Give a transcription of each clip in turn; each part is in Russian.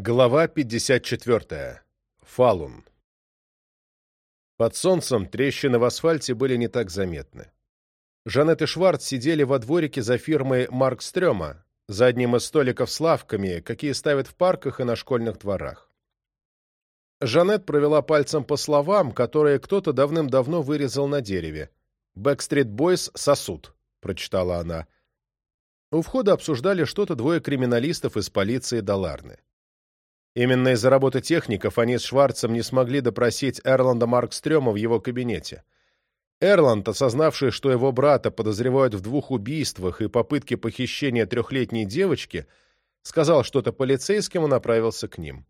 Глава 54. Фалун. Под солнцем трещины в асфальте были не так заметны. Жанет и Шварц сидели во дворике за фирмой Марк Стрёма, за одним из столиков с лавками, какие ставят в парках и на школьных дворах. Жанет провела пальцем по словам, которые кто-то давным-давно вырезал на дереве. «Бэкстрит Бойс сосуд», — прочитала она. У входа обсуждали что-то двое криминалистов из полиции Даларны. Именно из-за работы техников они с Шварцем не смогли допросить Эрланда Маркстрёма в его кабинете. Эрланд, осознавший, что его брата подозревают в двух убийствах и попытке похищения трехлетней девочки, сказал что-то полицейским и направился к ним.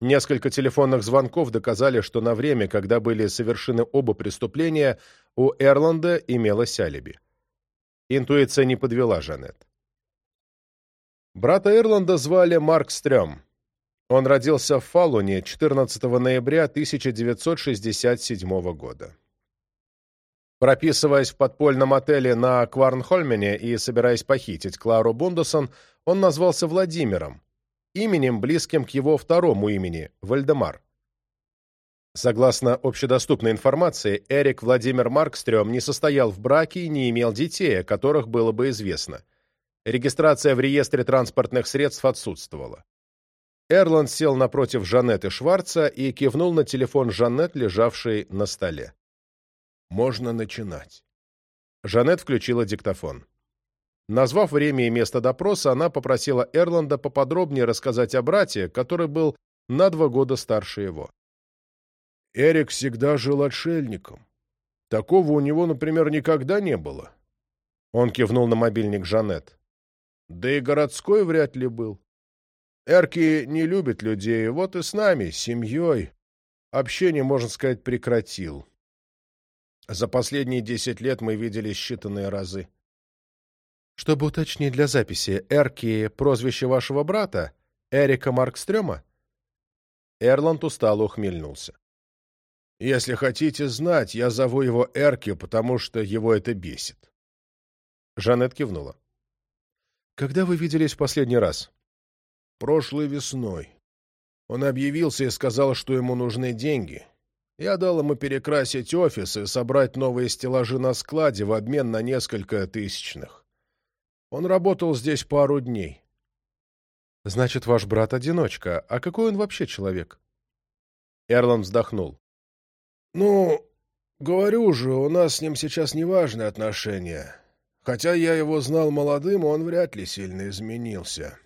Несколько телефонных звонков доказали, что на время, когда были совершены оба преступления, у Эрланда имелось алиби. Интуиция не подвела Жанет. Брата Эрланда звали Марк Стрём. Он родился в Фалуне 14 ноября 1967 года. Прописываясь в подпольном отеле на Кварнхольмене и собираясь похитить Клару Бундесон, он назвался Владимиром, именем, близким к его второму имени – Вальдемар. Согласно общедоступной информации, Эрик Владимир Маркстрём не состоял в браке и не имел детей, о которых было бы известно. Регистрация в реестре транспортных средств отсутствовала. Эрланд сел напротив Жанетты Шварца и кивнул на телефон Жанет, лежавший на столе. «Можно начинать». Жанет включила диктофон. Назвав время и место допроса, она попросила Эрланда поподробнее рассказать о брате, который был на два года старше его. «Эрик всегда жил отшельником. Такого у него, например, никогда не было». Он кивнул на мобильник Жанет. «Да и городской вряд ли был. Эрки не любит людей, вот и с нами, семьей. Общение, можно сказать, прекратил. За последние десять лет мы видели считанные разы. Чтобы уточнить для записи, Эрки — прозвище вашего брата, Эрика Маркстрёма? Эрланд устало ухмельнулся. Если хотите знать, я зову его Эрки, потому что его это бесит. Жанет кивнула. Когда вы виделись в последний раз? прошлой весной. Он объявился и сказал, что ему нужны деньги. Я дал ему перекрасить офис и собрать новые стеллажи на складе в обмен на несколько тысячных. Он работал здесь пару дней. «Значит, ваш брат одиночка. А какой он вообще человек?» Эрлан вздохнул. «Ну, говорю же, у нас с ним сейчас неважные отношения. Хотя я его знал молодым, он вряд ли сильно изменился».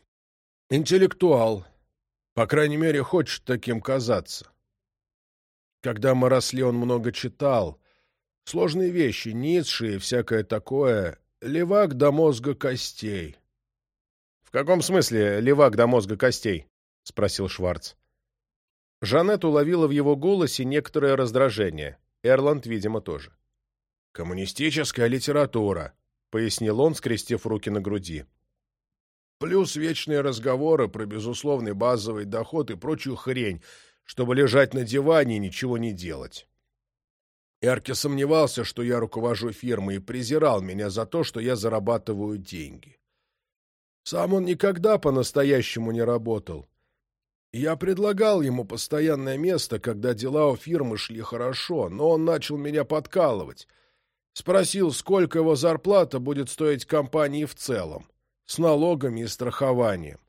Интеллектуал. По крайней мере, хочет таким казаться. Когда мы росли, он много читал, сложные вещи, Ницше и всякое такое, левак до мозга костей. — В каком смысле левак до мозга костей? — спросил Шварц. Жанет уловила в его голосе некоторое раздражение. Эрланд, видимо, тоже. «Коммунистическая литература», — пояснил он, скрестив руки на груди. Плюс вечные разговоры про безусловный базовый доход и прочую хрень, чтобы лежать на диване и ничего не делать. Эрки сомневался, что я руковожу фирмой, и презирал меня за то, что я зарабатываю деньги. Сам он никогда по-настоящему не работал. Я предлагал ему постоянное место, когда дела у фирмы шли хорошо, но он начал меня подкалывать. Спросил, сколько его зарплата будет стоить компании в целом с налогами и страхованием.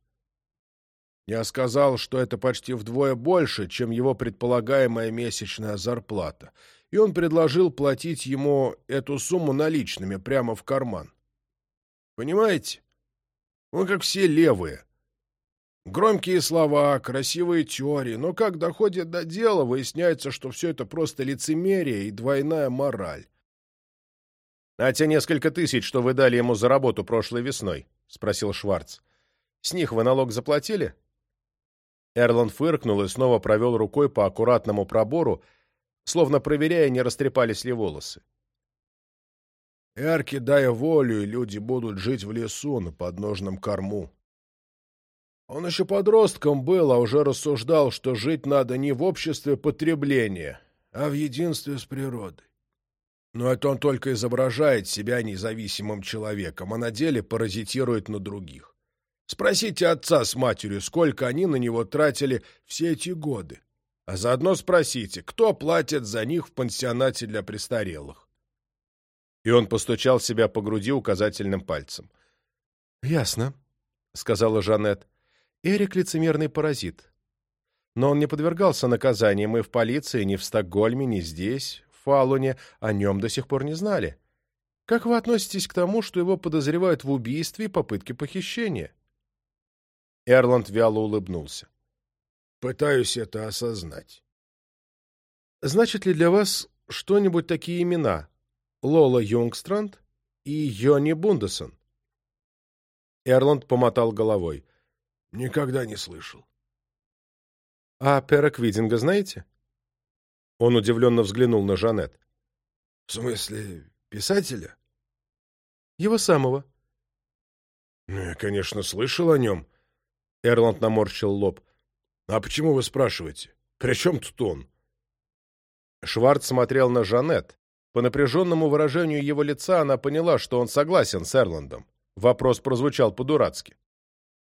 Я сказал, что это почти вдвое больше, чем его предполагаемая месячная зарплата, и он предложил платить ему эту сумму наличными прямо в карман. Понимаете? Он как все левые. Громкие слова, красивые теории, но как доходит до дела, выясняется, что все это просто лицемерие и двойная мораль. А те несколько тысяч, что вы дали ему за работу прошлой весной, — спросил Шварц. «С них вы налог заплатили?» Эрланд фыркнул и снова провел рукой по аккуратному пробору, словно проверяя, не растрепались ли волосы. «Эрки, дая волю, и люди будут жить в лесу на подножном корму», он еще подростком был, а уже рассуждал, что жить надо не в обществе потребления, а в единстве с природой. Ну, а Но это он только изображает себя а независимым человеком, а на деле паразитирует на других. Спросите отца с матерью, сколько они на него тратили все эти годы. А заодно спросите, кто платит за них в пансионате для престарелых. И он постучал себя по груди указательным пальцем. «Ясно», — сказала Жанет. «Эрик — лицемерный паразит. Но он не подвергался наказаниям и в полиции, ни в Стокгольме, ни здесь. Фалоне о нем до сих пор не знали. Как вы относитесь к тому, что его подозревают в убийстве и попытке похищения?» Эрланд вяло улыбнулся. «Пытаюсь это осознать». «Значит ли для вас что-нибудь такие имена? Лола Юнгстранд и Йони Бундесон?» Эрланд помотал головой. «Никогда не слышал». «А Перок Видинга знаете?» Он удивленно взглянул на Жанет. «В смысле, писателя?» «Его самого». «Ну, я, конечно, слышал о нем». Эрланд наморщил лоб. «А почему вы спрашиваете? При чем тут он?» Шварц смотрел на Жанет. По напряженному выражению его лица она поняла, что он согласен с Эрландом. Вопрос прозвучал по-дурацки.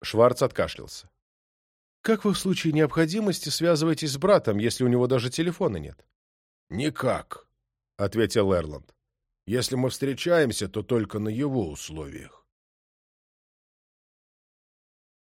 Шварц откашлялся. Как вы в случае необходимости связываетесь с братом, если у него даже телефона нет? Никак, ответил Эрланд. Если мы встречаемся, то только на его условиях.